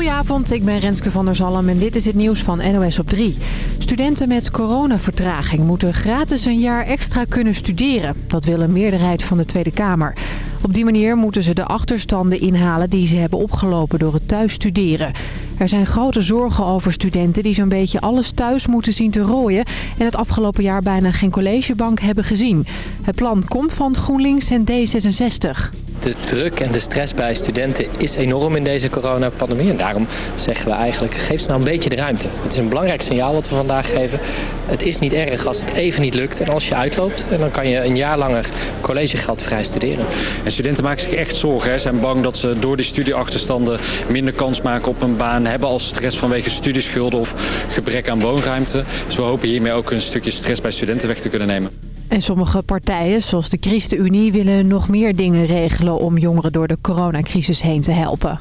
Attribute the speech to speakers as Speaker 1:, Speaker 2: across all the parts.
Speaker 1: Goedenavond, ik ben Renske van der Zalm en dit is het nieuws van NOS op 3. Studenten met coronavertraging moeten gratis een jaar extra kunnen studeren. Dat wil een meerderheid van de Tweede Kamer. Op die manier moeten ze de achterstanden inhalen die ze hebben opgelopen door het thuis studeren. Er zijn grote zorgen over studenten die zo'n beetje alles thuis moeten zien te rooien... en het afgelopen jaar bijna geen collegebank hebben gezien. Het plan komt van GroenLinks en D66.
Speaker 2: De druk en de stress bij studenten is enorm in deze coronapandemie. En daarom zeggen we eigenlijk, geef ze nou een beetje de ruimte. Het is een belangrijk signaal wat we vandaag geven. Het is niet erg als het even niet lukt. En als je uitloopt, dan kan je een jaar langer collegegeld vrij studeren.
Speaker 3: En studenten maken zich echt zorgen. Ze zijn bang dat ze door die studieachterstanden minder kans maken op een baan. Hebben al stress vanwege studieschulden of gebrek aan woonruimte. Dus we hopen hiermee ook een stukje stress bij studenten weg te kunnen nemen.
Speaker 1: En sommige partijen, zoals de ChristenUnie, willen nog meer dingen regelen om jongeren door de coronacrisis heen te helpen.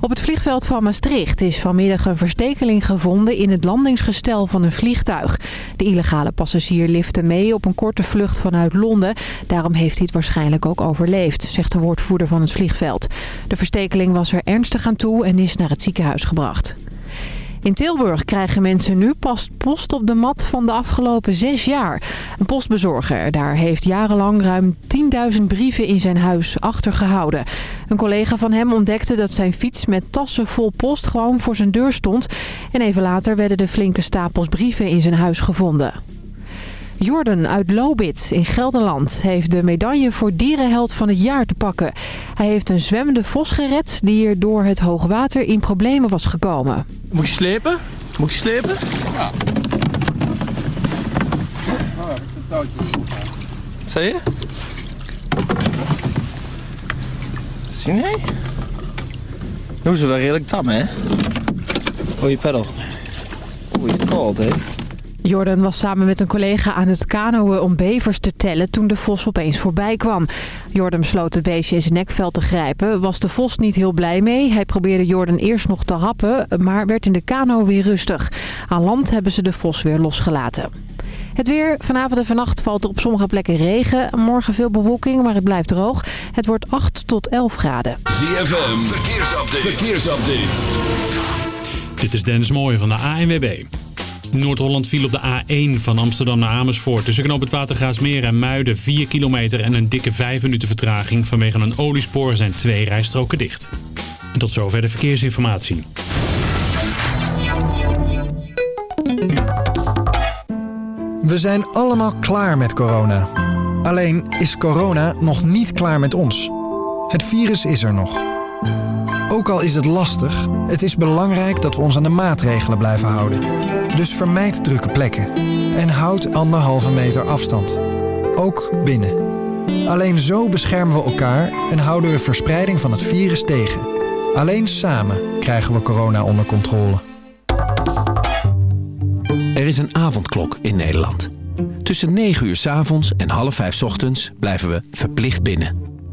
Speaker 1: Op het vliegveld van Maastricht is vanmiddag een verstekeling gevonden in het landingsgestel van een vliegtuig. De illegale passagier lifte mee op een korte vlucht vanuit Londen. Daarom heeft hij het waarschijnlijk ook overleefd, zegt de woordvoerder van het vliegveld. De verstekeling was er ernstig aan toe en is naar het ziekenhuis gebracht. In Tilburg krijgen mensen nu pas post op de mat van de afgelopen zes jaar. Een postbezorger daar heeft jarenlang ruim 10.000 brieven in zijn huis achtergehouden. Een collega van hem ontdekte dat zijn fiets met tassen vol post gewoon voor zijn deur stond. En even later werden de flinke stapels brieven in zijn huis gevonden. Jordan uit Lobit in Gelderland heeft de medaille voor dierenheld van het jaar te pakken. Hij heeft een zwemmende vos gered die er door het hoogwater in problemen was gekomen.
Speaker 4: Moet je slepen? Moet je slepen? Ja. Zie je? Zie je? Doen ze wel redelijk tam, hè? Oh, je pedal. Oeh, je koud, hè?
Speaker 1: Jordan was samen met een collega aan het kanoën om bevers te tellen toen de vos opeens voorbij kwam. Jordan besloot het beestje in zijn nekvel te grijpen. Was de vos niet heel blij mee. Hij probeerde Jordan eerst nog te happen, maar werd in de kano weer rustig. Aan land hebben ze de vos weer losgelaten. Het weer. Vanavond en vannacht valt er op sommige plekken regen. Morgen veel bewolking, maar het blijft droog. Het wordt 8 tot 11 graden.
Speaker 5: ZFM. Verkeersupdate. Verkeersupdate.
Speaker 6: Dit is Dennis Mooij van de ANWB. Noord-Holland viel op de A1 van Amsterdam naar Amersfoort. Tussen knoop het Watergraasmeer en Muiden 4 kilometer en een dikke 5 minuten vertraging. Vanwege een oliespoor zijn twee rijstroken dicht. Tot zover de verkeersinformatie.
Speaker 7: We zijn allemaal klaar met corona. Alleen is corona nog niet klaar met ons. Het virus is er nog. Ook al is het lastig, het is belangrijk dat we ons aan de maatregelen blijven houden. Dus vermijd drukke plekken en houd anderhalve meter afstand. Ook binnen. Alleen zo beschermen we elkaar en houden we verspreiding van het virus tegen. Alleen samen krijgen we corona onder controle.
Speaker 8: Er is een avondklok in Nederland. Tussen 9 uur s avonds en half 5 s ochtends blijven we verplicht binnen.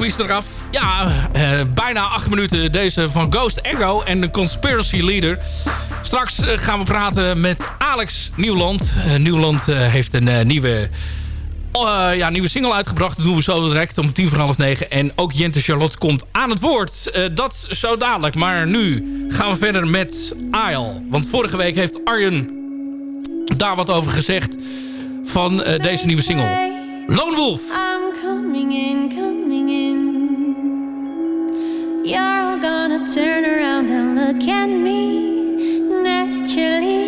Speaker 9: Quiz eraf. Ja, eh, bijna acht minuten deze van Ghost Echo en de Conspiracy Leader. Straks eh, gaan we praten met Alex Nieuwland. Eh, Nieuwland heeft een nieuwe, eh, ja, nieuwe single uitgebracht. Dat doen we zo direct om tien voor half negen. En ook Jente Charlotte komt aan het woord. Eh, dat zo dadelijk. Maar nu gaan we verder met Isle. Want vorige week heeft Arjen daar wat over gezegd van deze nieuwe single. Lone Wolf.
Speaker 10: I'm coming in, coming in. You're all gonna turn around and look at me naturally.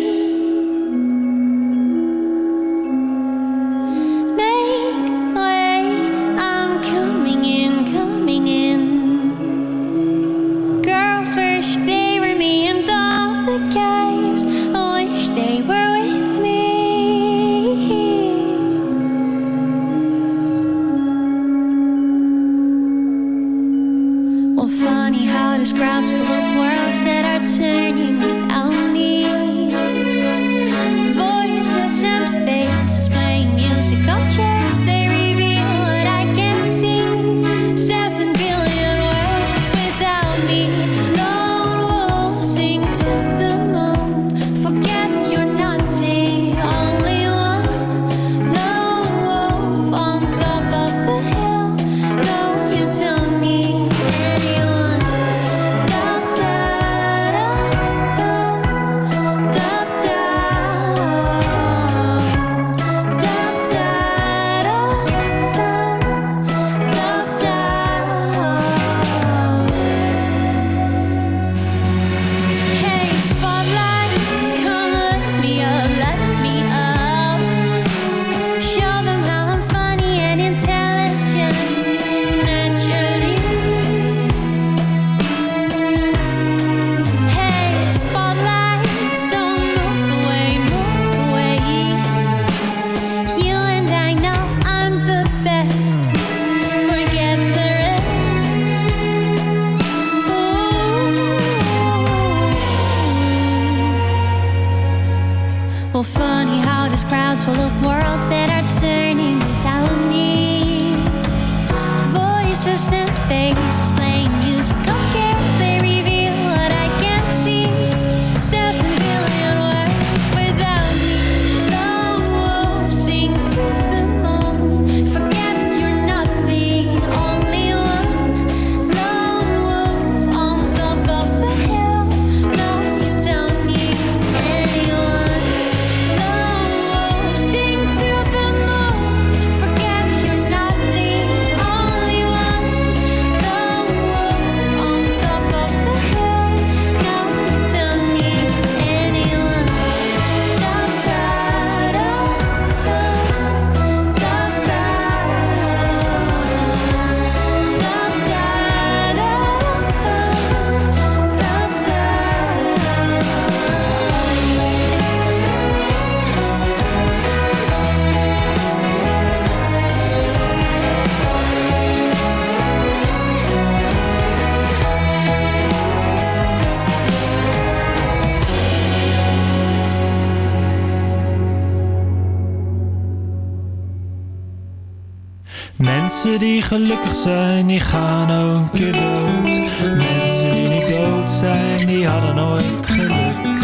Speaker 11: Die gaan een keer dood. Mensen die niet dood zijn, die hadden nooit geluk.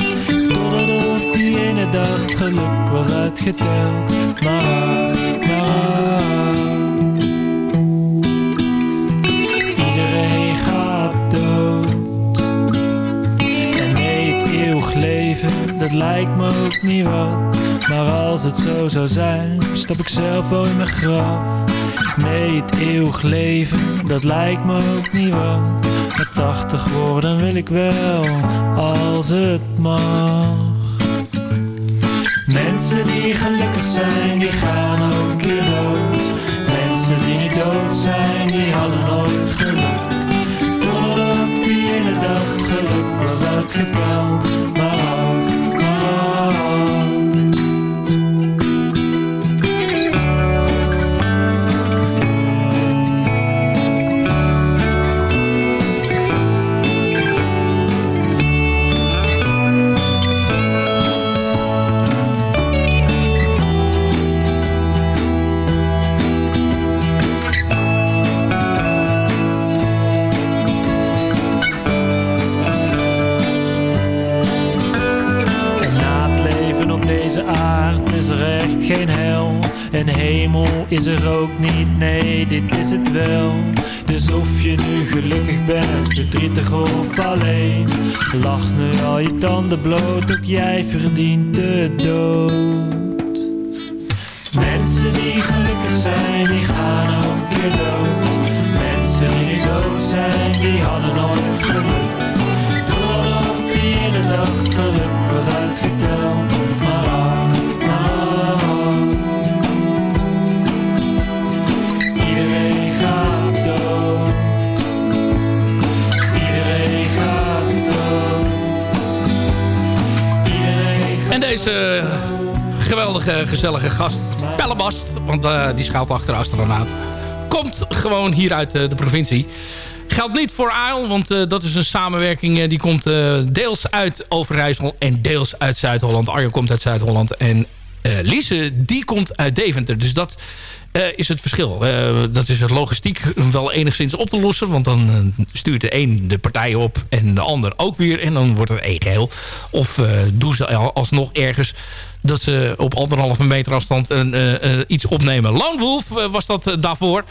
Speaker 11: Totdat die ene dag het geluk was uitgeteld. Maar maar. Iedereen gaat dood. En nee, het eeuwig leven, dat lijkt me ook niet wat. Maar als het zo zou zijn, stap ik zelf wel in mijn graf. Nee, het eeuwig leven, dat lijkt me ook niet wat. Maar 80 worden wil ik wel, als het mag. Mensen die gelukkig zijn, die gaan ook keer dood. Mensen die niet dood zijn, is er ook niet, nee, dit is het wel. Dus of je nu gelukkig bent, verdrietig of alleen. Lach nu al je tanden bloot, ook jij verdient de dood.
Speaker 9: Gezellige gast, Pellebast, want eh, die schuilt achter astronaut, komt gewoon hier uit eh, de provincie. Geldt niet voor Aal, want eh, dat is een samenwerking die komt deels uit Overijssel en deels uit Zuid-Holland. Arjen komt uit Zuid-Holland en Lise die komt uit Deventer. Dus dat is het verschil. Dat is het logistiek wel enigszins op te lossen. Want dan stuurt de een de partij op en de ander ook weer. En dan wordt het één geheel. Of doen ze al- alsnog ergens dat ze op anderhalve meter afstand een, eh, eh, iets opnemen. Lone eh, was dat daarvoor.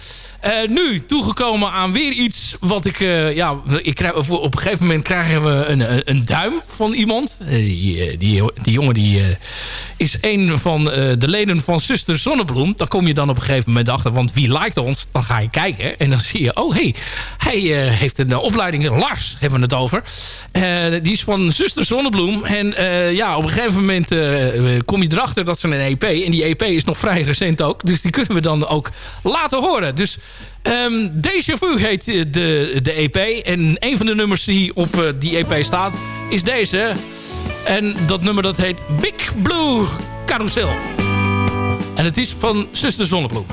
Speaker 9: Nu toegekomen aan weer iets wat ik... ja, ik krijg, op een gegeven moment krijgen we een, een, duim van iemand. Die, die, jongen die, is een van de leden van Zuster Zonnebloem. Daar kom je dan op een gegeven moment achter. Want wie liked ons? Dan ga je kijken. En dan zie je, oh hey, hij heeft een opleiding. Lars hebben we het over. Die is van Zuster Zonnebloem. En ja, op een gegeven moment kom je erachter dat ze een EP. En die EP is nog vrij recent ook. Dus die kunnen we dan ook laten horen. Dus ehm Deja Vu heet eh, de, de EP. En een van de nummers die op eh, die EP staat is deze. En dat nummer dat heet Big Blue Carousel. En het is van Zuster Zonnebloem.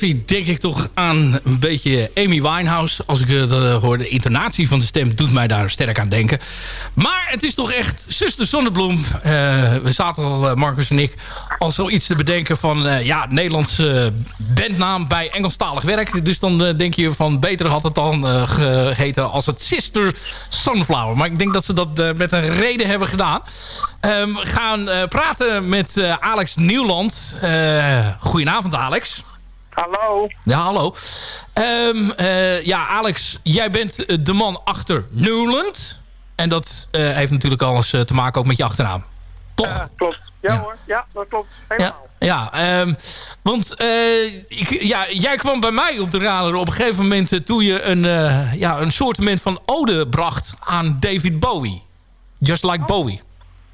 Speaker 9: Denk ik toch aan een beetje Amy Winehouse. Als ik het uh, hoor, de intonatie van de stem doet mij daar sterk aan denken. Maar het is toch echt Zuster Zonnebloem. Uh, we zaten al, uh, Marcus en ik, al zoiets te bedenken van... ja, Nederlandse bandnaam bij Engelstalig werk. Dus dan denk je van beter had het dan geheten als het Sister Sunflower. Maar ik denk dat ze dat met een reden hebben gedaan. Um, we gaan praten met Alex Nieuwland. goedenavond, Alex.
Speaker 12: Hallo.
Speaker 9: Ja, hallo. Um, uh, ja, Alex, jij bent de man achter Newland. En dat uh, heeft natuurlijk alles uh, te maken ook met je achternaam. Toch?
Speaker 12: Ja, klopt. Ja, ja, hoor, ja, dat klopt. Helemaal.
Speaker 9: Ja, ja um, want ik, ja, jij kwam bij mij op de radar op een gegeven moment... toen je een, ja, een soort van ode bracht aan David Bowie. Just like oh. Bowie.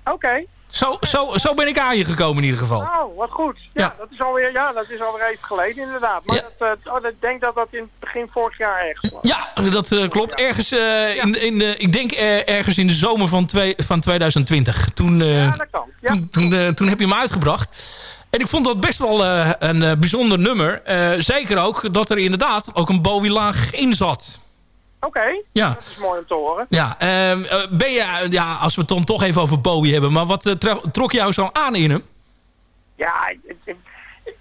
Speaker 12: Oké. Okay.
Speaker 9: Zo, zo, zo ben ik aan je gekomen in ieder geval.
Speaker 12: Oh, wat goed. Ja, ja. Dat, is alweer, ja dat is alweer even geleden inderdaad. Maar ja. dat, uh, oh, ik denk dat dat in het begin vorig jaar ergens was.
Speaker 9: Ja, dat uh, klopt. Ergens, uh, in, in, ik denk ergens in de zomer van, twee, van 2020. Toen,
Speaker 12: ja, dat kan. Ja.
Speaker 9: Toen, toen, toen heb je hem uitgebracht. En ik vond dat best wel een bijzonder nummer. zeker ook dat er inderdaad ook een Bowie-laag in zat.
Speaker 12: Oké, okay.
Speaker 9: ja.
Speaker 12: dat is mooi om te horen.
Speaker 9: Ja, uh, ben je, ja, als we het dan toch even over Bowie hebben, maar wat uh, trok jou zo aan in hem?
Speaker 12: Ja, het,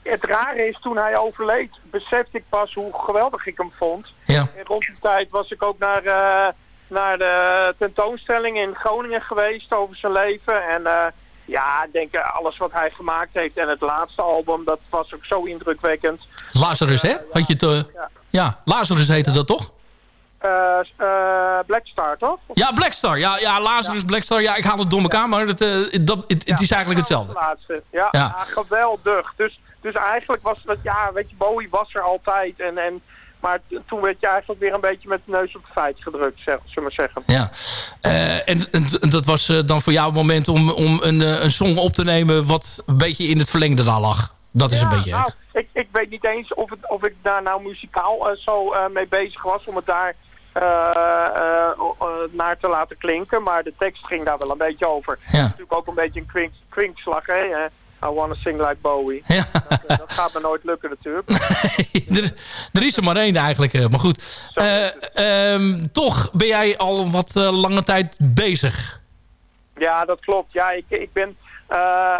Speaker 12: het, rare is, toen hij overleed, besefte ik pas hoe geweldig ik hem vond.
Speaker 9: Ja.
Speaker 12: En rond die tijd was ik ook naar, uh, naar de tentoonstelling in Groningen geweest over zijn leven. En ja, ik denk alles wat hij gemaakt heeft en het laatste album, dat was ook zo indrukwekkend.
Speaker 9: Lazarus, hè? Had je het, ja. ja, Lazarus heette dat toch?
Speaker 12: Uh, uh, Blackstar, toch?
Speaker 9: Ja, Blackstar. Ja, ja Lazarus, ja. Blackstar. Ja, ik haal het door elkaar, maar het, uh, dat, het, het is eigenlijk hetzelfde.
Speaker 12: Laatste. Ja, ja. ja, geweldig. Dus, dus eigenlijk was het, ja, weet je, Bowie was er altijd. En, en, maar toen werd je eigenlijk weer een beetje met de neus op de feit gedrukt, zeg, zullen we maar zeggen.
Speaker 9: Ja, en, en, dat was dan voor jou het moment om, om een, een song op te nemen wat een beetje in het verlengde daar lag. Dat is
Speaker 12: ja,
Speaker 9: een beetje...
Speaker 12: Nou, ik, ik weet niet eens of, het, of ik daar nou muzikaal zo mee bezig was om het daar naar te laten klinken. Maar de tekst ging daar wel een beetje over.
Speaker 9: Ja.
Speaker 12: Natuurlijk ook een beetje een kwink, kwinkslag, hè. I wanna sing like Bowie.
Speaker 9: Ja.
Speaker 12: Dat, dat, gaat me nooit lukken natuurlijk.
Speaker 9: er, er, is er maar één eigenlijk. Maar goed, um, toch ben jij al wat lange tijd bezig.
Speaker 12: Ja, dat klopt. Ja, ik, ik ben uh,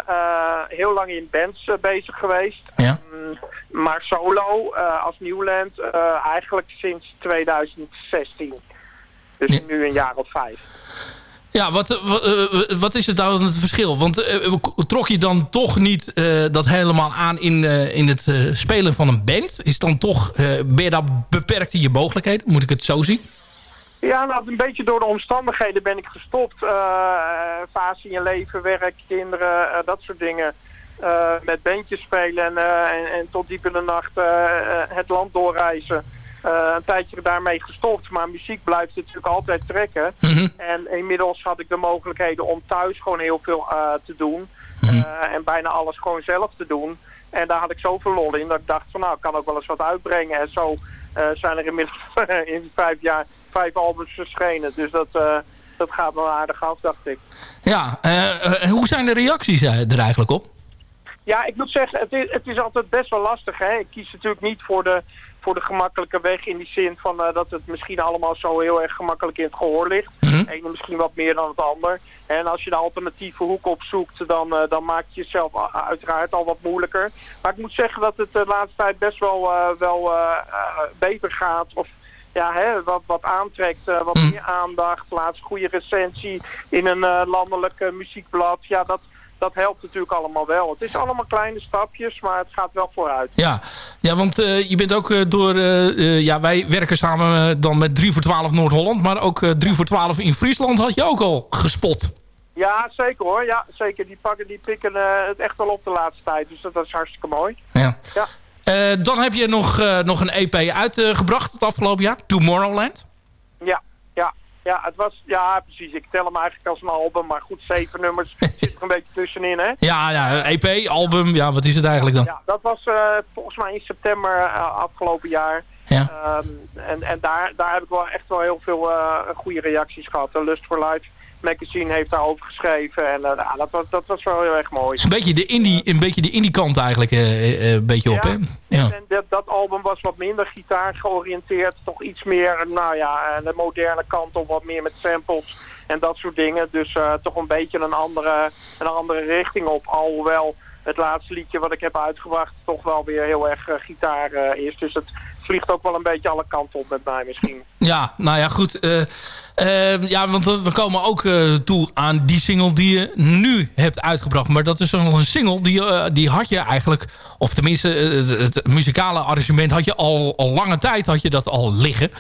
Speaker 12: heel lang in bands bezig geweest.
Speaker 9: Ja.
Speaker 12: Um, maar solo als Newland eigenlijk sinds 2016. Dus ja. nu een jaar of vijf.
Speaker 9: Ja, wat, wat, wat, is het nou het verschil? Want trok je dan toch niet dat helemaal aan in, in het spelen van een band? Is dan toch, ben je beperkt in je mogelijkheden? Moet ik het zo zien?
Speaker 12: Ja, nou, een beetje door de omstandigheden ben ik gestopt. Fase in je leven, werk, kinderen, dat soort dingen. Uh, met bandjes spelen en, en, en, tot diep in de nacht het land doorreizen. een tijdje daarmee gestopt, maar muziek blijft natuurlijk altijd trekken.
Speaker 9: Mm -hmm.
Speaker 12: En inmiddels had ik de mogelijkheden om thuis gewoon heel veel te doen. Mm -hmm. en bijna alles gewoon zelf te doen. En daar had ik zoveel lol in dat ik dacht van nou, ik kan ook wel eens wat uitbrengen. En zo zijn er inmiddels in vijf jaar vijf albums verschenen. Dus dat, dat gaat wel aardig af, dacht ik.
Speaker 9: Ja, hoe zijn de reacties er eigenlijk op?
Speaker 12: Ja, ik moet zeggen, het is, het is altijd best wel lastig. Hè? Ik kies natuurlijk niet voor de, voor de gemakkelijke weg in die zin van uh, dat het misschien allemaal zo heel erg gemakkelijk in het gehoor ligt.
Speaker 9: Mm -hmm.
Speaker 12: Misschien wat meer dan het ander. En als je de alternatieve hoek opzoekt, dan, uh, dan maak je jezelf uiteraard al wat moeilijker. Maar ik moet zeggen dat het de laatste tijd best wel, uh, wel beter gaat. Of ja, hè, wat, wat aantrekt, wat
Speaker 9: Mm.
Speaker 12: meer aandacht, laatst goede recensie in een landelijk muziekblad. Ja, dat, dat helpt natuurlijk allemaal wel. Het is allemaal kleine stapjes, maar het gaat wel vooruit.
Speaker 9: Ja, ja want je bent ook door... ja, wij werken samen dan met 3 voor 12 Noord-Holland, maar ook 3 voor 12 in Friesland had je ook al gespot.
Speaker 12: Ja, zeker hoor. Ja, zeker. Die, pakken, die pikken het echt wel op de laatste tijd. Dus dat, dat is hartstikke mooi.
Speaker 9: Ja.
Speaker 12: ja.
Speaker 9: Dan heb je nog, nog een EP uitgebracht het afgelopen jaar. Tomorrowland.
Speaker 12: Ja, ja, het was, ja, precies. Ik tel hem eigenlijk als een album. Maar goed, zeven nummers zit er een beetje tussenin, hè?
Speaker 9: Ja, ja, EP, album. Ja, wat is het eigenlijk dan?
Speaker 12: Ja, dat was uh, volgens mij in september afgelopen jaar.
Speaker 9: Ja.
Speaker 12: Um, en en daar, daar heb ik wel echt wel heel veel goede reacties gehad. Lust for Life Magazine heeft daarover geschreven. En nou, dat, was, dat was wel heel erg mooi.
Speaker 9: Het is een beetje de indie, een beetje de indie kant eigenlijk eh, eh, een beetje op, hè? Ja.
Speaker 12: En dat, dat album was wat minder gitaar georiënteerd. Toch iets meer, nou ja, de moderne kant op. Wat meer met samples en dat soort dingen. Dus toch een beetje een andere, een andere richting op. Alhoewel het laatste liedje wat ik heb uitgebracht toch wel weer heel erg gitaar is. Dus het vliegt ook wel een beetje alle kanten op met mij misschien.
Speaker 9: Ja, nou ja, goed. eh, eh, ja, want we komen ook eh, toe aan die single die je nu hebt uitgebracht. Maar dat is nog een single die, eh, die had je eigenlijk... Of tenminste, eh, het, muzikale arrangement had je al, al lange tijd had je dat al liggen.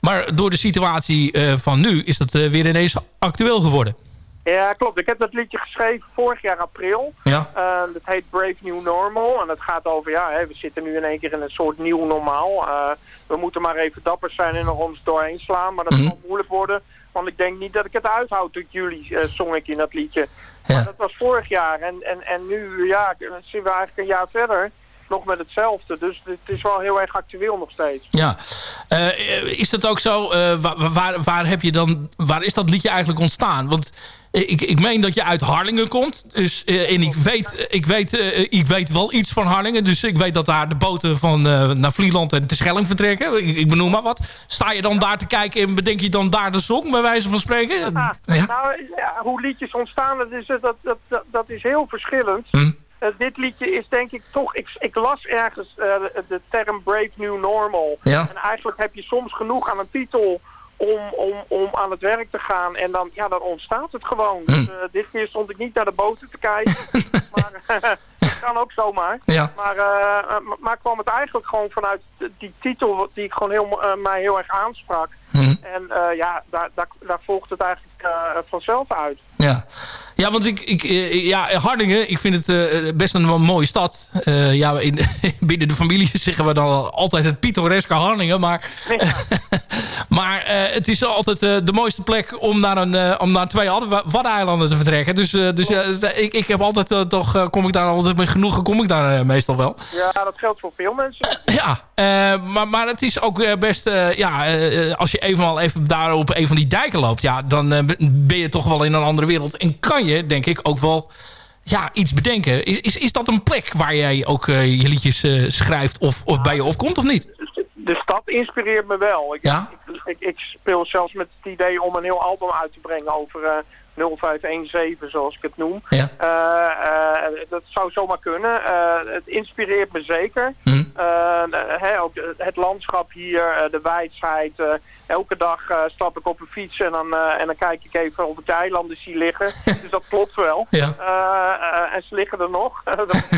Speaker 9: Maar door de situatie eh, van nu is dat eh, weer ineens actueel geworden.
Speaker 12: Ja, klopt. Ik heb dat liedje geschreven vorig jaar april.
Speaker 9: Ja.
Speaker 12: Eh, dat heet Brave New Normal. En het gaat over, ja, hè, we zitten nu in één keer in een soort nieuw normaal. Eh, we moeten maar even dapper zijn en er ons doorheen slaan. Maar dat
Speaker 9: Mhm.
Speaker 12: zal moeilijk worden. Want ik denk niet dat ik het uithoud tot juli, eh, zong ik in dat liedje. Maar dat was vorig jaar. En, en, en nu, ja, zien we eigenlijk een jaar verder. Nog met hetzelfde. Dus het is wel heel erg actueel nog steeds.
Speaker 9: Ja. Eh, is dat ook zo? eh, waar, waar, waar, heb je dan, waar is dat liedje eigenlijk ontstaan? Want ik, ik meen dat je uit Harlingen komt. Dus, eh, en ik weet, ik, weet, eh, ik weet wel iets van Harlingen. Dus ik weet dat daar de boten van, eh, naar Vlieland en de Schelling vertrekken. Ik, ik benoem maar wat. Sta je dan daar te kijken en bedenk je dan daar de song, bij wijze van spreken? Ja.
Speaker 12: Nou, ja, hoe liedjes ontstaan, dat is, dat, dat, dat, dat is heel verschillend.
Speaker 9: Hm.
Speaker 12: Eh, dit liedje is denk ik toch... Ik, ik las ergens eh, de, de term Brave New Normal.
Speaker 9: Ja.
Speaker 12: En eigenlijk heb je soms genoeg aan een titel om, om, om aan het werk te gaan. En dan, ja, dan ontstaat het gewoon.
Speaker 9: Hm.
Speaker 12: Dus, eh, dit keer stond ik niet naar de boten te kijken. maar dat kan ook zomaar.
Speaker 9: Ja.
Speaker 12: Maar, eh, eh, maar kwam het eigenlijk gewoon vanuit die titel die ik gewoon heel, mij heel erg aansprak.
Speaker 9: Hm.
Speaker 12: En eh, ja, daar, daar, daar volgt het eigenlijk eh, vanzelf uit.
Speaker 9: Ja, ja want ik, ik, eh, ja, Hardingen, ik vind het best een, mooie stad. Ja, in, binnen de familie zeggen we dan altijd het pittoreske Hardingen. Maar, maar het is altijd de mooiste plek om naar, een, om naar twee Wadden- Waddeneilanden te vertrekken. Dus, dus ja, ik, ik heb altijd toch, kom ik daar altijd met genoegen, kom ik daar meestal wel.
Speaker 12: Ja, dat geldt voor veel mensen.
Speaker 9: Ja, maar, maar het is ook best... ja, als je eenmaal even daar op een van die dijken loopt... Ja, dan eh, ben je toch wel in een andere wereld. En kan je, denk ik, ook wel ja, iets bedenken. Is, is, is dat een plek waar jij ook eh, je liedjes eh, schrijft of, of bij je opkomt of niet?
Speaker 12: De stad inspireert me wel. Ik,
Speaker 9: Ja?
Speaker 12: ik, ik, ik speel zelfs met het idee om een heel album uit te brengen over eh 0517, zoals ik het noem.
Speaker 9: Ja.
Speaker 12: Dat zou zomaar kunnen. Het inspireert me zeker. Hè, ook het landschap hier, de wijsheid. Elke dag eh, stap ik op een fiets en dan, eh, en dan kijk ik even of ik de eilanden zie liggen. dus dat klopt wel.
Speaker 9: Ja.
Speaker 12: Eh, en ze liggen er nog. Dat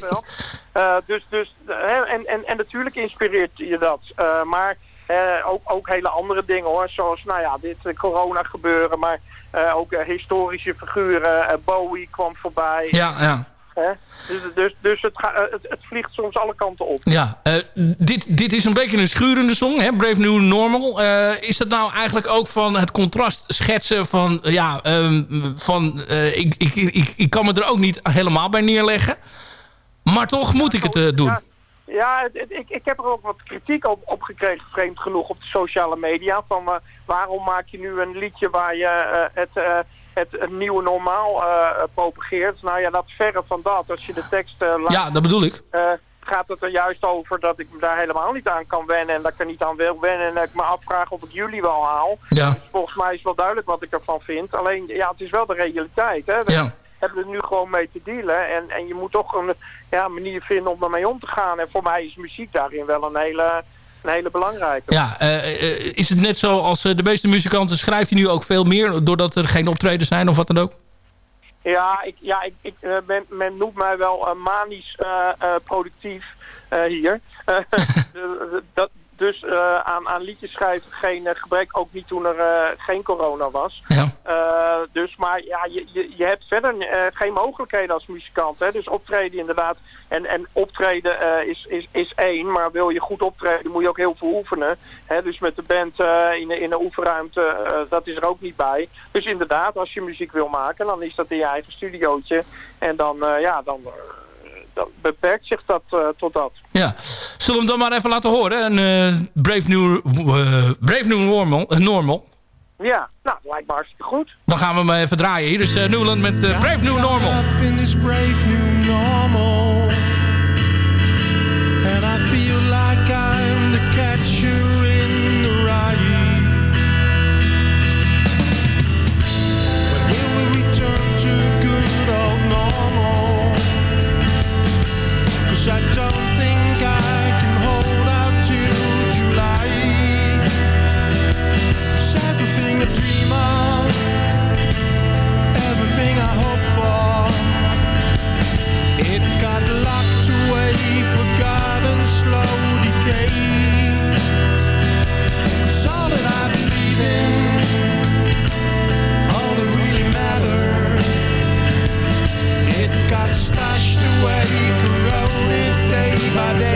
Speaker 12: wel. Dus, dus, en, en, en natuurlijk inspireert je dat. Maar ook, ook hele andere dingen hoor. Zoals nou ja, dit corona gebeuren. Maar ook historische figuren. Bowie kwam voorbij.
Speaker 9: Ja, ja.
Speaker 12: Hè? Dus, dus, dus het, ga- eh, het, het vliegt soms alle kanten op.
Speaker 9: Ja, eh, dit, dit is een beetje een schurende song, hè? Brave New Normal. Eh, is dat nou eigenlijk ook van het contrast schetsen van... Ja, ehm, van ik, ik, ik, ik kan me er ook niet helemaal bij neerleggen. Maar toch moet ik het doen.
Speaker 12: Ja, het- het- ik, ik heb er ook wat kritiek op, op gekregen, vreemd genoeg, op de sociale media. Van waarom maak je nu een liedje waar je het, het, nieuwe normaal eh, propageert? Nou ja, dat verre van dat. Als je de tekst eh, laat,
Speaker 9: Ja, dat bedoel ik.
Speaker 12: eh, gaat het er juist over dat ik me daar helemaal niet aan kan wennen. En dat ik er niet aan wil wennen. En dat ik me afvraag of ik jullie wel haal.
Speaker 9: Ja.
Speaker 12: Dus volgens mij is wel duidelijk wat ik ervan vind. Alleen, ja, het is wel de realiteit. Hè?
Speaker 9: Ja.
Speaker 12: hebben er nu gewoon mee te dealen. En, en je moet toch een ja, manier vinden om ermee om te gaan. En voor mij is muziek daarin wel een hele, een hele belangrijke.
Speaker 9: Ja, eh, eh, is het net zo als eh, de meeste muzikanten... schrijf je nu ook veel meer doordat er geen optredens zijn of wat dan ook?
Speaker 12: Ja, ik, ja ik, ik, ben, men noemt mij wel manisch productief hier. Dat, dus eh, aan, aan liedjes schrijven geen eh, gebrek, ook niet toen er eh, geen corona was.
Speaker 9: Ja.
Speaker 12: Dus, maar ja, je, je, je hebt verder geen mogelijkheden als muzikant. Hè? Dus optreden inderdaad. En, en optreden is, is, is één, maar wil je goed optreden moet je ook heel veel oefenen. Hè? Dus met de band in, de, in de oefenruimte, dat is er ook niet bij. Dus inderdaad, als je muziek wil maken, dan is dat in je eigen studiootje. En dan, ja, dan, beperkt zich dat eh, tot dat.
Speaker 9: Ja, zullen we hem dan maar even laten horen? Een eh, Brave New, eh, Brave New Normal, Normal.
Speaker 12: Ja, nou, lijkt me hartstikke goed.
Speaker 9: Dan gaan we hem even draaien. Hier is Newland met Brave New Normal.
Speaker 13: Up brave new normal And I feel like I'm the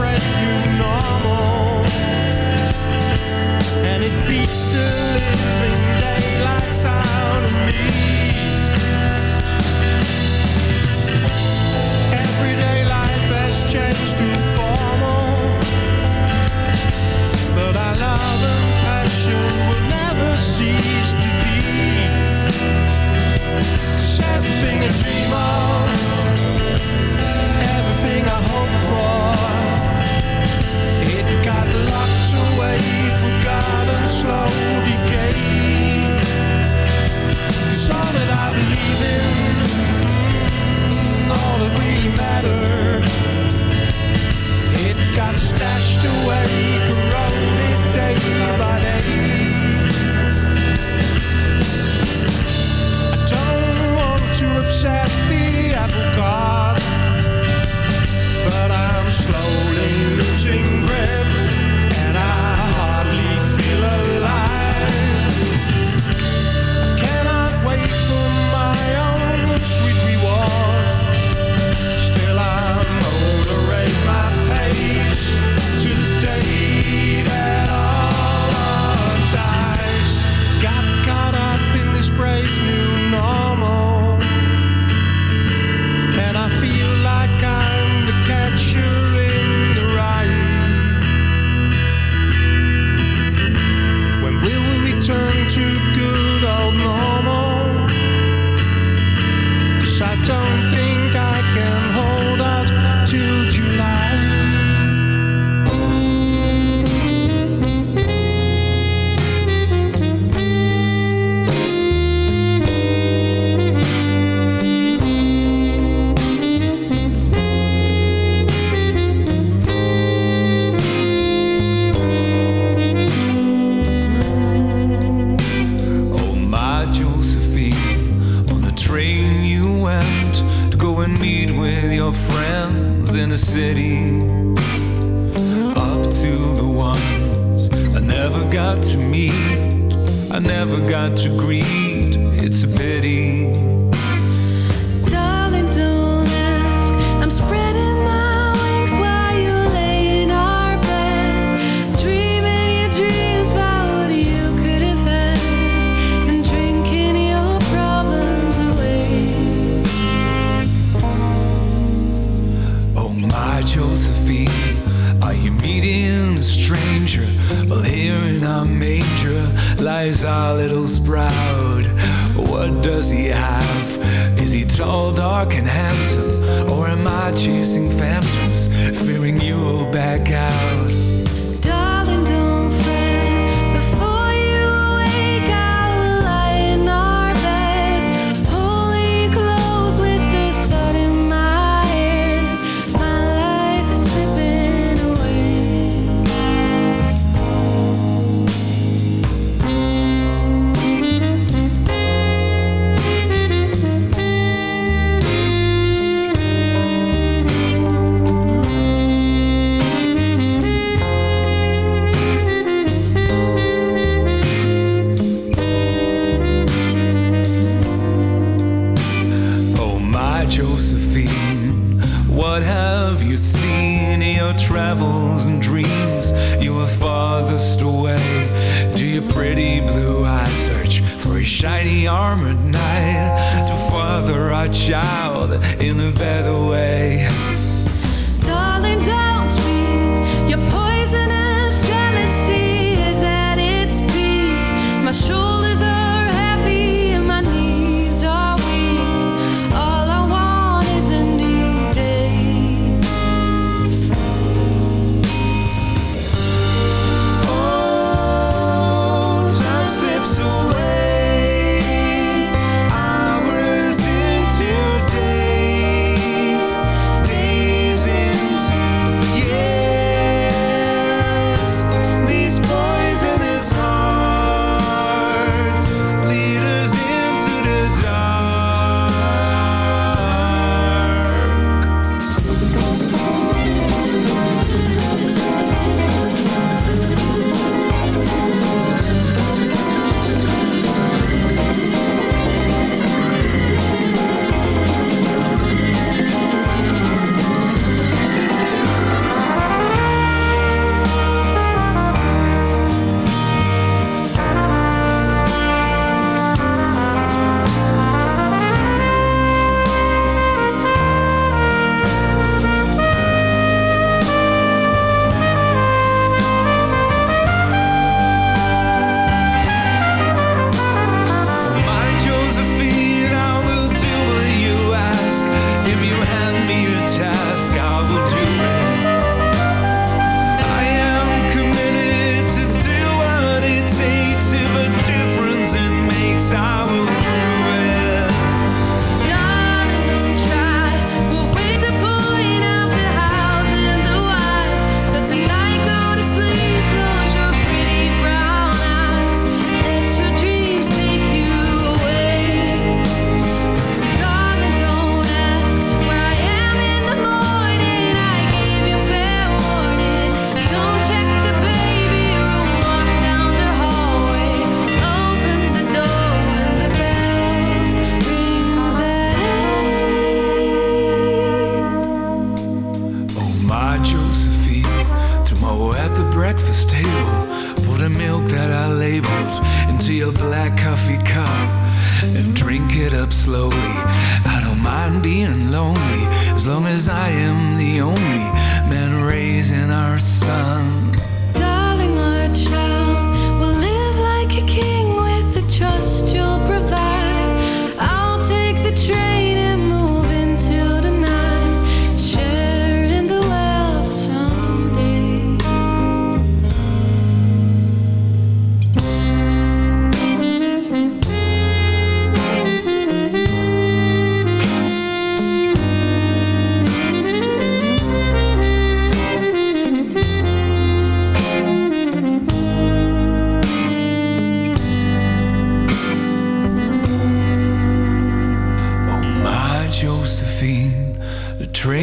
Speaker 13: brand new normal. And it beats the living daylights out of me. Everyday life has changed to formal. But our love and passion will never cease to be. Everything I dream of, everything I slow decay. It's all that I believe in, all that really mattered. It got stashed away, corroded day by day. I don't want to upset the apple cart, but I'm slowly losing grip alive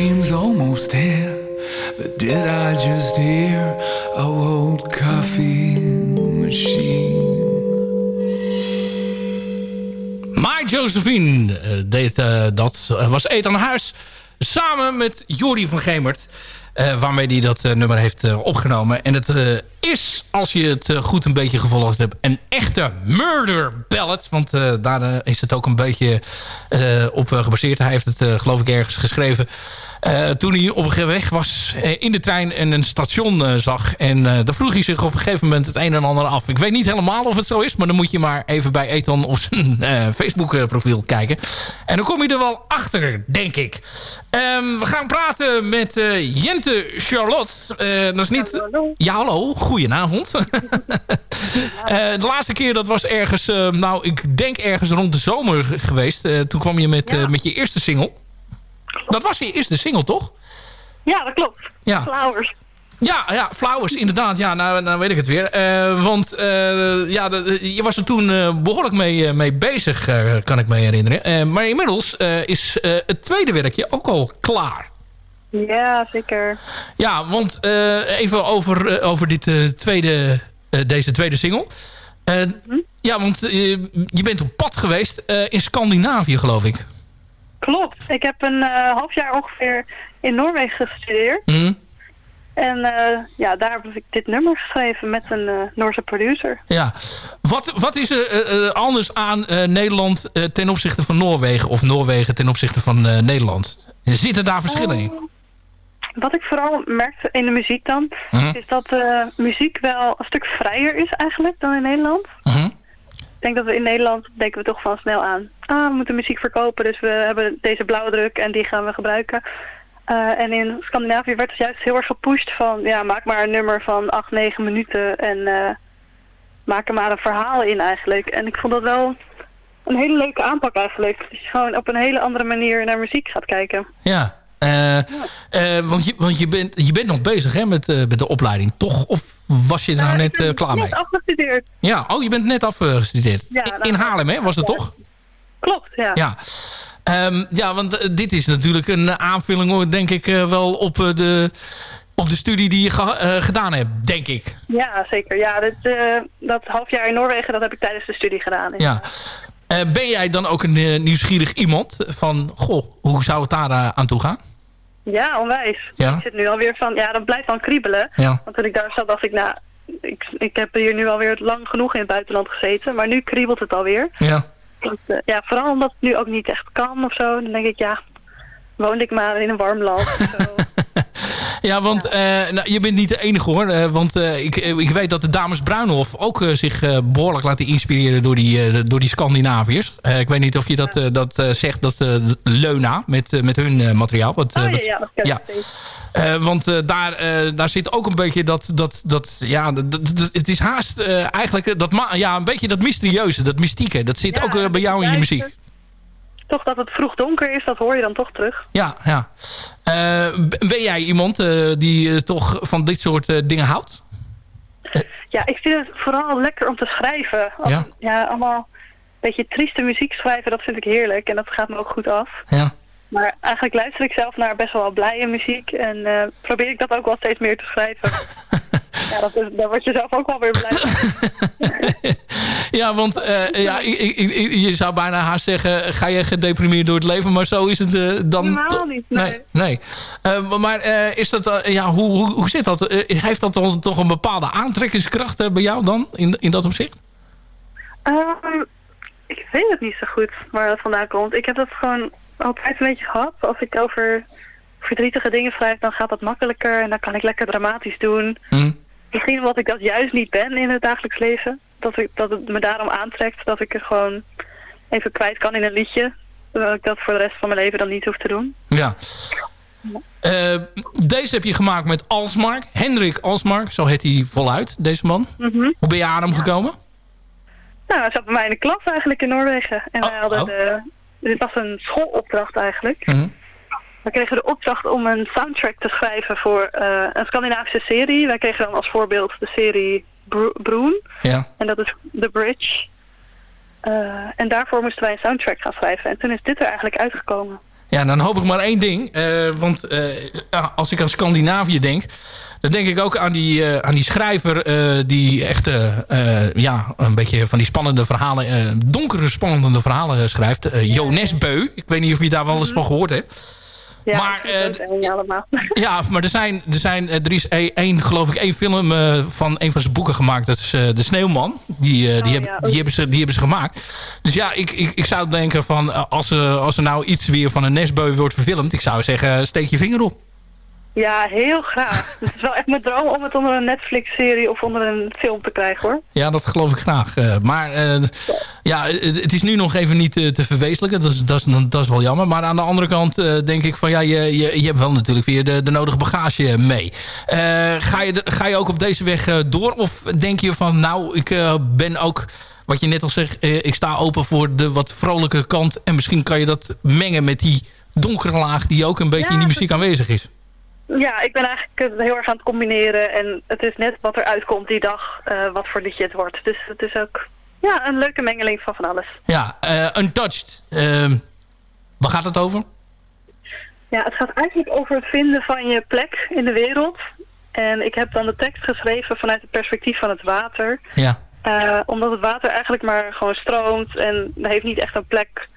Speaker 14: train's almost here. But did I just hear a old coffee machine?
Speaker 9: My Josephine eh, deed eh, dat. Was Ethan Huis samen met Jori van Gemert. Eh, waarmee hij dat eh, nummer heeft eh, opgenomen. En het is, als je het goed een beetje gevolgd hebt... een echte murder ballad. Want daar is het ook een beetje op gebaseerd. Hij heeft het geloof ik ergens geschreven... toen hij op een weg was in de trein en een station zag. En daar vroeg hij zich op een gegeven moment het een en ander af. Ik weet niet helemaal of het zo is, maar dan moet je maar even bij Ethan op zijn Facebook profiel kijken. En dan kom je er wel achter, denk ik. Ehm, we gaan praten met eh, Jente Charlotte. Eh, dat is niet... Ja, hallo. Goedenavond. Eh, de laatste keer dat was ergens, eh, nou ik denk ergens rond de zomer ge- geweest. Eh, toen kwam je met, eh, met je eerste single. Dat was je eerste single, toch?
Speaker 15: Ja, dat klopt.
Speaker 9: Ja.
Speaker 15: Flowers.
Speaker 9: Ja, ja, Flowers, inderdaad. Ja, nou, nou weet ik het weer. Eh, want eh, ja, de- je was er toen eh, behoorlijk mee, eh, mee bezig, eh, kan ik me herinneren. Eh, maar inmiddels eh, is eh, het tweede werkje ook al klaar.
Speaker 15: Ja, zeker.
Speaker 9: Ja, want eh, even over, eh, over dit, eh, tweede, deze tweede single. Eh, Ja, want je bent op pad geweest in Scandinavië, geloof ik.
Speaker 15: Klopt. Ik heb een half jaar ongeveer in Noorwegen gestudeerd.
Speaker 9: Mhm.
Speaker 15: En ja, daar heb ik dit nummer geschreven met een Noorse producer.
Speaker 9: Ja. Wat, wat is er anders aan Nederland ten opzichte van Noorwegen... of Noorwegen ten opzichte van Nederland? Zitten daar verschillen in?
Speaker 15: Wat ik vooral merkte in de muziek dan,
Speaker 9: Mhm.
Speaker 15: is dat eh, muziek wel een stuk vrijer is eigenlijk dan in Nederland.
Speaker 9: Mhm.
Speaker 15: Ik denk dat we in Nederland denken we toch van snel aan. Ah, we moeten muziek verkopen, dus we hebben deze blauwdruk en die gaan we gebruiken. Eh, en in Scandinavië werd het juist heel erg gepusht van, ja, maak maar een nummer van 8, 9 minuten en eh, maak er maar een verhaal in eigenlijk. En ik vond dat wel een hele leuke aanpak eigenlijk. Dus je gewoon op een hele andere manier naar muziek gaat kijken.
Speaker 9: Ja. Eh, eh, want je, want je, bent, je bent nog bezig hè, met, eh, met de opleiding, toch? Of was je er nou net klaar mee?
Speaker 15: Net afgestudeerd.
Speaker 9: Ja, oh, je bent net afgestudeerd.
Speaker 15: Ja,
Speaker 9: In- in Haarlem, hè? Was
Speaker 15: ja.
Speaker 9: toch?
Speaker 15: Klopt, ja.
Speaker 9: Ja. Ehm, ja, want dit is natuurlijk een aanvulling, denk ik, wel op, de, op de studie die je ge- gedaan hebt, denk ik.
Speaker 15: Ja, zeker. Ja, dit, dat half jaar in Noorwegen, dat heb ik tijdens de studie gedaan.
Speaker 9: Ja. Ben jij dan ook een nieuwsgierig iemand van, goh, hoe zou het daar aan toe gaan?
Speaker 15: Ja, onwijs.
Speaker 9: Ja?
Speaker 15: Ik zit nu alweer van, ja, dat blijft dan kriebelen.
Speaker 9: Ja.
Speaker 15: Want toen ik daar zat, dacht ik, nou, ik, ik heb hier nu alweer lang genoeg in het buitenland gezeten. Maar nu kriebelt het alweer.
Speaker 9: Ja.
Speaker 15: Want, eh, ja, vooral omdat het nu ook niet echt kan of zo. Dan denk ik, ja, woonde ik maar in een warm land. of zo.
Speaker 9: Ja, want eh, nou, je bent niet de enige hoor. eh, want eh, ik, ik weet dat de dames Bruinhof ook zich eh, behoorlijk laten inspireren door die, door die Scandinaviërs. Ik weet niet of je dat, dat zegt, dat Leuna met, met hun materiaal. Wat,
Speaker 15: oh,
Speaker 9: wat-
Speaker 15: ja, dat ken ik
Speaker 9: ja. want daar, daar zit ook een beetje dat... dat, dat ja, dat, dat- dat- het is haast eigenlijk dat, ja, een beetje dat mysterieuze, dat mystieke. Dat zit
Speaker 15: Ja,
Speaker 9: ook bij jou in je muziek.
Speaker 15: Toch dat het vroeg donker is, dat hoor je dan toch terug.
Speaker 9: Ja, ja. Eh, ben jij iemand eh, die eh, toch van dit soort dingen houdt?
Speaker 15: Ja, ik vind het vooral lekker om te schrijven. Als-
Speaker 9: Ja.
Speaker 15: ja, allemaal een beetje trieste muziek schrijven, dat vind ik heerlijk. En dat gaat me ook goed af.
Speaker 9: Ja.
Speaker 15: Maar eigenlijk luister ik zelf naar best wel blije muziek. En probeer ik dat ook wel steeds meer te schrijven. ja, dat is, daar word je zelf ook wel weer blij van.
Speaker 9: Ja, want eh, ja, ik, ik, ik- je zou bijna haast zeggen... ga je gedeprimeerd door het leven, maar zo is het eh, dan...
Speaker 15: Helemaal niet,
Speaker 9: Nee,
Speaker 15: nee.
Speaker 9: nee. Eh, maar- is dat, ja, hoe, hoe, hoe zit dat? Heeft dat dan toch een bepaalde aantrekkingskracht bij jou dan, in, in dat opzicht?
Speaker 15: Ehm, ik weet het niet zo goed waar dat vandaan komt. Ik heb dat gewoon altijd een beetje gehad. Als ik over verdrietige dingen schrijf, dan gaat dat makkelijker. En dan kan ik lekker dramatisch doen.
Speaker 9: Hm.
Speaker 15: Misschien omdat ik dat juist niet ben in het dagelijks leven. Dat, ik, dat het me daarom aantrekt. Dat ik er gewoon even kwijt kan in een liedje. Terwijl ik dat voor de rest van mijn leven dan niet hoef te doen.
Speaker 9: Ja. Eh, deze heb je gemaakt met Alsmark. Hendrik Alsmark, zo heet hij voluit, deze man.
Speaker 15: Mhm.
Speaker 9: Hoe ben je aan hem gekomen?
Speaker 15: Nou, hij zat bij mij in de klas eigenlijk in Noorwegen. En wij hadden
Speaker 9: oh.
Speaker 15: de... Dit was een schoolopdracht eigenlijk.
Speaker 9: Mhm.
Speaker 15: We kregen de opdracht om een soundtrack te schrijven voor eh, een Scandinavische serie. Wij kregen dan als voorbeeld de serie Bro Broen.
Speaker 9: Ja.
Speaker 15: En dat is The Bridge. Eh, en daarvoor moesten wij een soundtrack gaan schrijven. En toen is dit er eigenlijk uitgekomen.
Speaker 9: Ja, dan hoop ik maar één ding. eh, want ja, als ik aan Scandinavië denk... dan denk ik ook aan die, aan die schrijver... die echt ja, een beetje van die spannende verhalen... donkere spannende verhalen schrijft. eh Jo Nesbeu. Ik weet niet of je daar wel eens van gehoord hebt.
Speaker 15: Ja,
Speaker 9: Maar,
Speaker 15: ook niet allemaal.
Speaker 9: Ja, maar er, zijn, er, zijn, eh, er is één, één, geloof ik, één film eh, van een van zijn boeken gemaakt. Dat is eh, De Sneeuwman. Die, eh, die, hebben,
Speaker 15: ja,
Speaker 9: die, hebben ze, die hebben ze gemaakt. Dus ja, ik, ik, ik zou denken van... eh, als, als er nou iets weer van een Nesbeu wordt verfilmd... ik zou zeggen, steek je vinger op.
Speaker 15: Ja, heel graag. Het is wel echt mijn droom om het onder een Netflix-serie of onder een film te krijgen hoor.
Speaker 9: Ja, dat geloof ik graag. Eh, maar eh, ja, het, is nu nog even niet eh, te verwezenlijken. Dat is, dat, is, dat is wel jammer. Maar aan de andere kant denk ik van... ja, je, je, je hebt wel natuurlijk weer de, de nodige bagage mee. Ga, je, ga je ook op deze weg door? Of denk je van... nou, ik ben ook... Wat je net al zegt, ik sta open voor de wat vrolijke kant. En misschien kan je dat mengen met die donkere laag... die ook een beetje
Speaker 15: Ja,
Speaker 9: in die muziek aanwezig is.
Speaker 15: Ja, ik ben eigenlijk het heel erg aan het combineren. En het is net wat er uitkomt die dag, eh, wat voor liedje het wordt. Dus het is ook ja, een leuke mengeling van van alles.
Speaker 9: Ja, eh, Untouched. Eh, waar gaat het over?
Speaker 15: Ja, het gaat eigenlijk over het vinden van je plek in de wereld. En ik heb dan de tekst geschreven vanuit het perspectief van het water.
Speaker 9: Ja.
Speaker 15: Eh, omdat het water eigenlijk maar gewoon stroomt en heeft niet echt een plek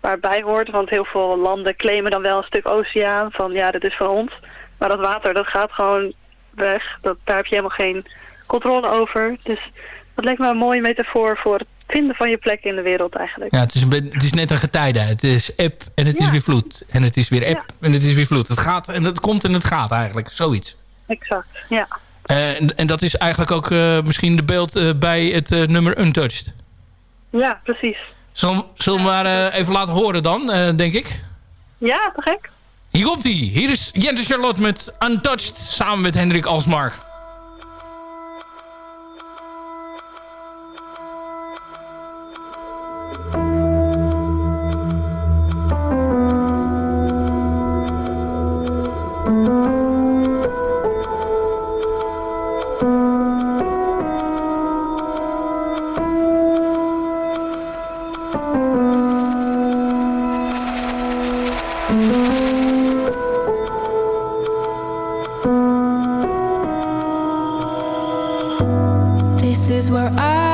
Speaker 15: waar het bij hoort. Want heel veel landen claimen dan wel een stuk oceaan van ja, dit is van ons. Maar dat water, dat gaat gewoon weg. Dat, daar heb je helemaal geen controle over. Dus dat lijkt me een mooie metafoor voor het vinden van je plek in de wereld eigenlijk.
Speaker 9: Ja, het is, een het is net een getijde. Het is eb en het is weer vloed. En het is weer eb en het is weer vloed. Het gaat en het komt en het gaat eigenlijk. Zoiets.
Speaker 15: Exact, ja.
Speaker 9: Eh, en, en dat is eigenlijk ook eh, misschien de beeld eh, bij het nummer Untouched.
Speaker 15: Ja, precies.
Speaker 9: Zullen, zullen we maar even laten horen dan, denk ik?
Speaker 15: Ja, te gek.
Speaker 9: Hier komt hij. Hier is Jente Charlotte met Untouched samen met Hendrik Alsmark.
Speaker 16: Is where I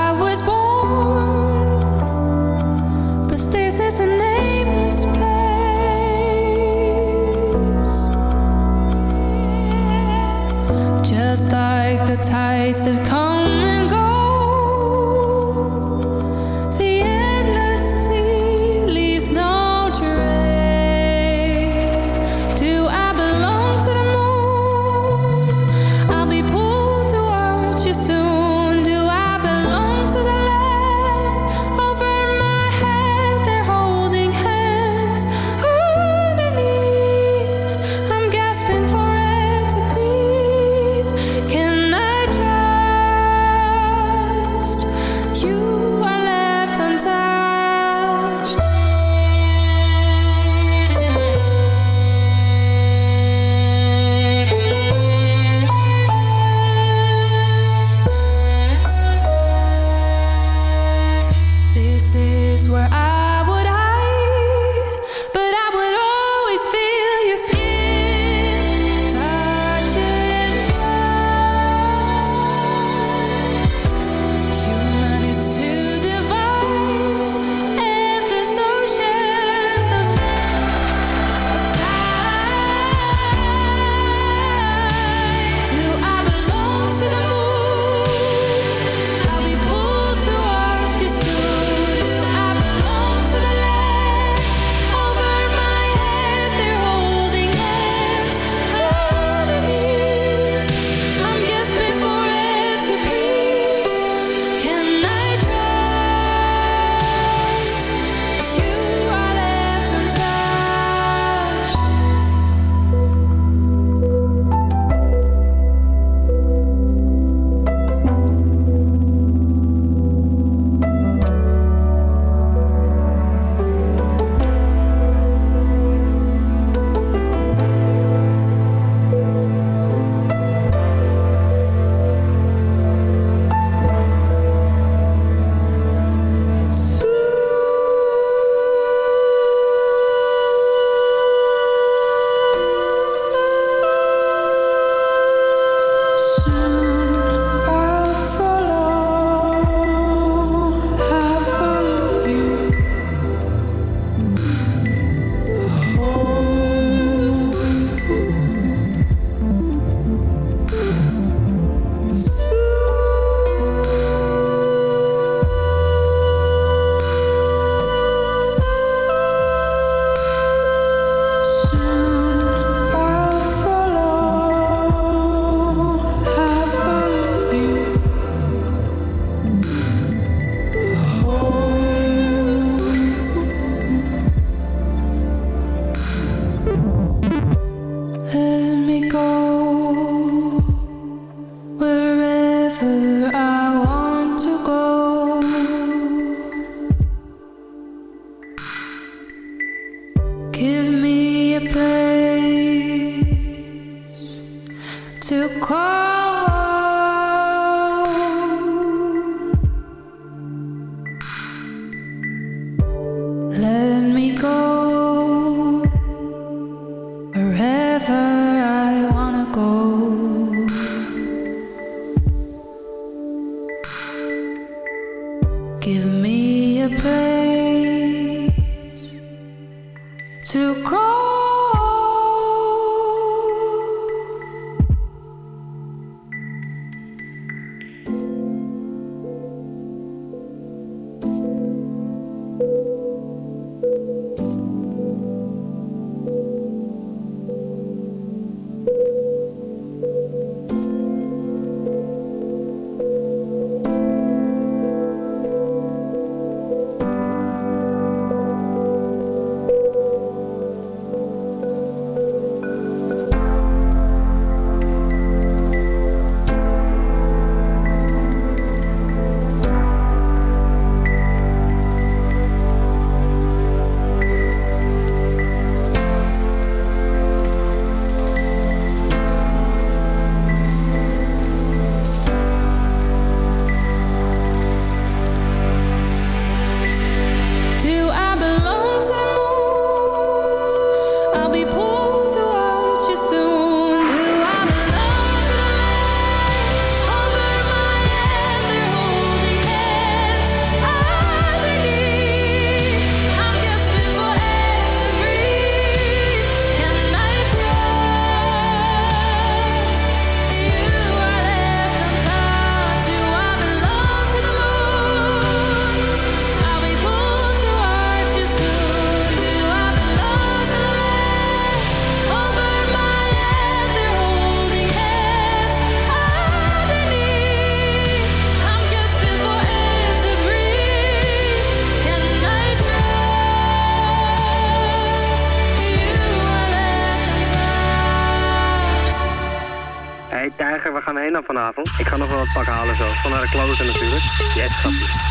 Speaker 17: waar gaan we heen dan vanavond? Ik ga nog wel wat pakken halen zo. Van naar de klozen natuurlijk. Yes.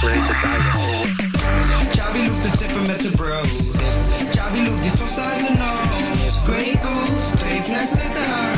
Speaker 17: Wil je te?
Speaker 14: Javi loeft te chippen met de bros. Javi loeft die soms uit de nose. Grey Goose, twee flessen daar.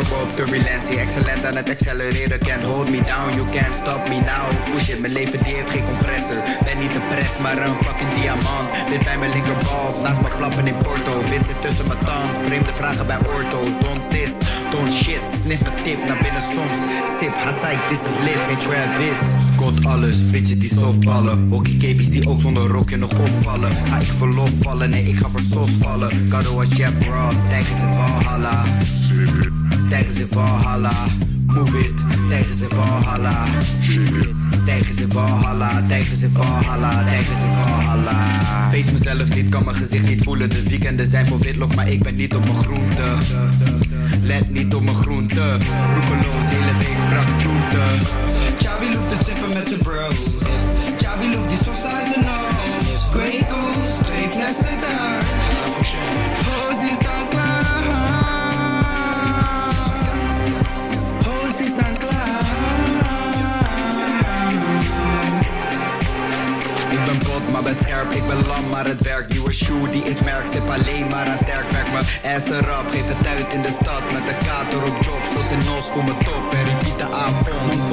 Speaker 18: Op turbulentie, excellent aan het accelereren. Can't hold me down, you can't stop me now. Push it, mijn leven die heeft geen compressor. Ben niet depressed, maar een fucking diamant. Dit bij mijn linkerbal, naast mijn flappen in Porto. Wit zit tussen mijn tand, vreemde vragen bij orto. Don't test, don't shit, sniff tip naar binnen soms. Sip, Hasai, this is lit, geen Travis Scott alles, bitches die softballen. Hockeycapies die ook zonder rokje nog opvallen Ga ik verlof vallen, nee ik ga voor sos vallen. Gado als Jeff Ross, tijgers in Valhalla Tijgers in Valhalla Move it, tijgers in Valhalla Tijgers in Valhalla, tijgers in Valhalla, tijgers in Valhalla. Face mezelf niet, kan mijn gezicht niet voelen. De weekenden zijn voor witlof, maar ik ben niet op mijn groente. Let niet op mijn groente. Roekeloos, hele week brak groente
Speaker 14: Javi loeft te chippen met de bros. Javi loeft die soms uit de nose. Grey Goose, twee flessen daar.
Speaker 18: Maar ben scherp, ik ben lam, maar het werkt Nieuwe shoe, die is merk, zit alleen maar aan sterk Werk mijn ass eraf, geef het uit in de stad. Met de kater op job, zoals in Nos voor mijn top. En repeat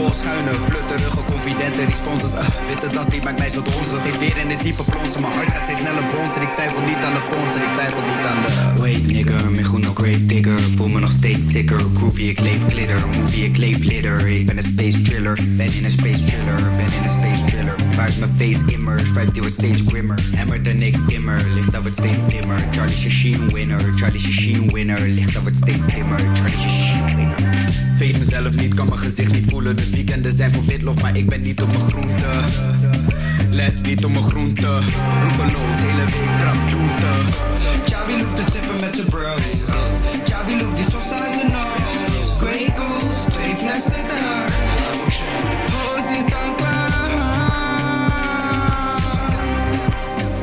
Speaker 18: vol schuine Flutterige, confidente responses. Uh, Witte das, die maakt mij zo donzig Steeds weer in de diepe plonsen, mijn hart gaat steeds sneller bonzen Ik twijfel niet aan de fondsen, ik twijfel niet aan de Wait nigger, goed nog grave digger. Voel me nog steeds sicker, groovy, ik leef glitter. Movie, ik leef litter, ik ben een space thriller Ben in een space thriller, ben in een space thriller Waar mijn face immers, vibe die wordt steeds grimmer. Hammer en ik dimmer, licht dat wordt steeds dimmer. Charlie Sheen winner, Charlie Sheen winner. Licht dat wordt steeds dimmer, Charlie Sheen winner Face mezelf niet, kan mijn gezicht niet voelen De weekenden zijn voor witlof, maar ik ben niet op mijn groente Let niet op mijn groente Roepeloos, hele week trap joente
Speaker 14: Javi loeft te chippen met de bros. Javi loeft die soms uit de nose. Grey Goose, twee flessen daar. Hoes die staan klaar.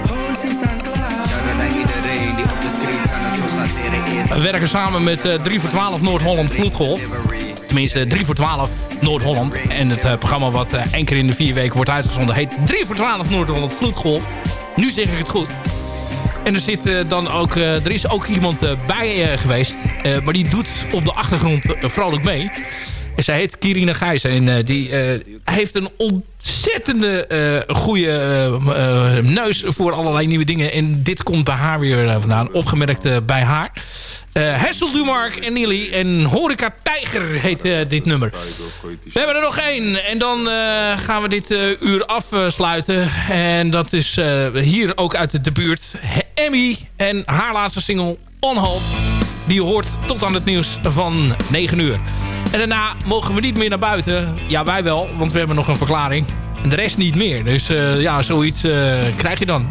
Speaker 14: Hoes die staan klaar.
Speaker 18: Shout-out naar iedereen die op de streets aan het socialiseren is
Speaker 9: We werken samen met eh, 3 voor 12 Noord-Holland Vloedgolf. Tenminste, 3 voor 12 Noord-Holland. En het eh, programma wat eh, één keer in de vier weken wordt uitgezonden... heet 3 voor 12 Noord-Holland Vloedgolf. Nu zeg ik het goed. En er, zit, eh, dan ook, er is ook iemand bij geweest. maar die doet op de achtergrond vrolijk mee. Zij heet Kirina Gijs. En eh, die eh, heeft een ontzettende eh goede neus voor allerlei nieuwe dingen. En dit komt bij haar weer vandaan. Opgemerkt bij haar. Eh Hessel Dumark en Nilly. En Horeca Tijger heet dit nummer. We hebben er nog één. En dan gaan we dit uur afsluiten. En dat is hier ook uit de buurt. Emmy en haar laatste single On Hold. Die hoort tot aan het nieuws van 9 uur. En daarna mogen we niet meer naar buiten. Ja, wij wel, want we hebben nog een verklaring. En de rest niet meer. Dus eh, ja, zoiets eh, krijg je dan.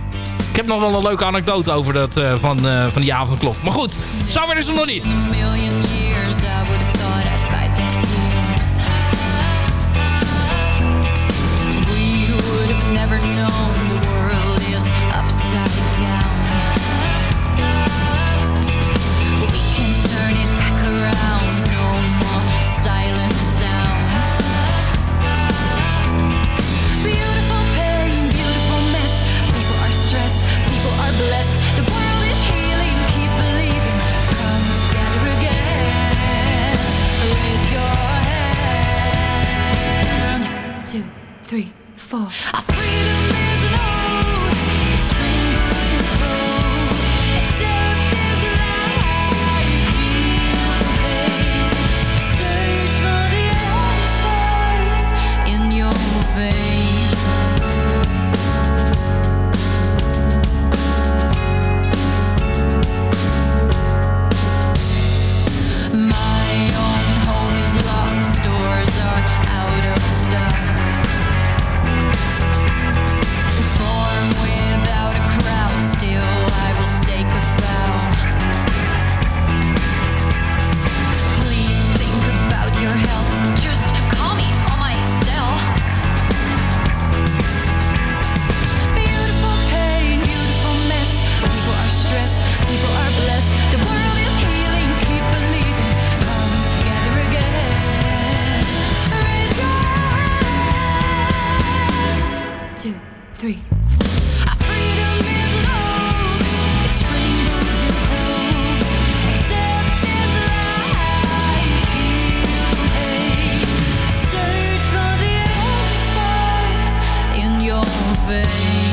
Speaker 9: Ik heb nog wel een leuke anekdote over dat eh, van, van die avondklok. Maar goed, zover is het nog niet.
Speaker 19: years, three, four.
Speaker 5: baby.